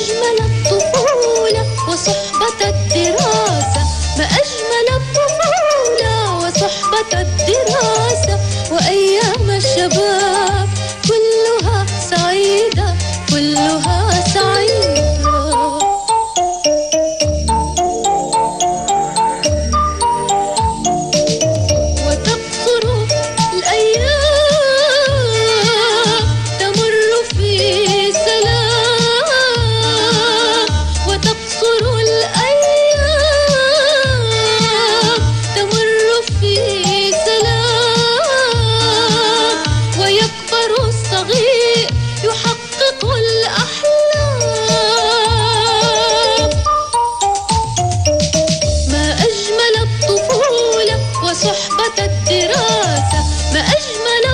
أجمل الطفولة وصحبة الدراسة ما أجمل الطفولة وصحبة الدراسة وأيام الشباب الصغير يحقق الأحلام. ما أجمل الطفولة وصحبة الدراسة ما أجمل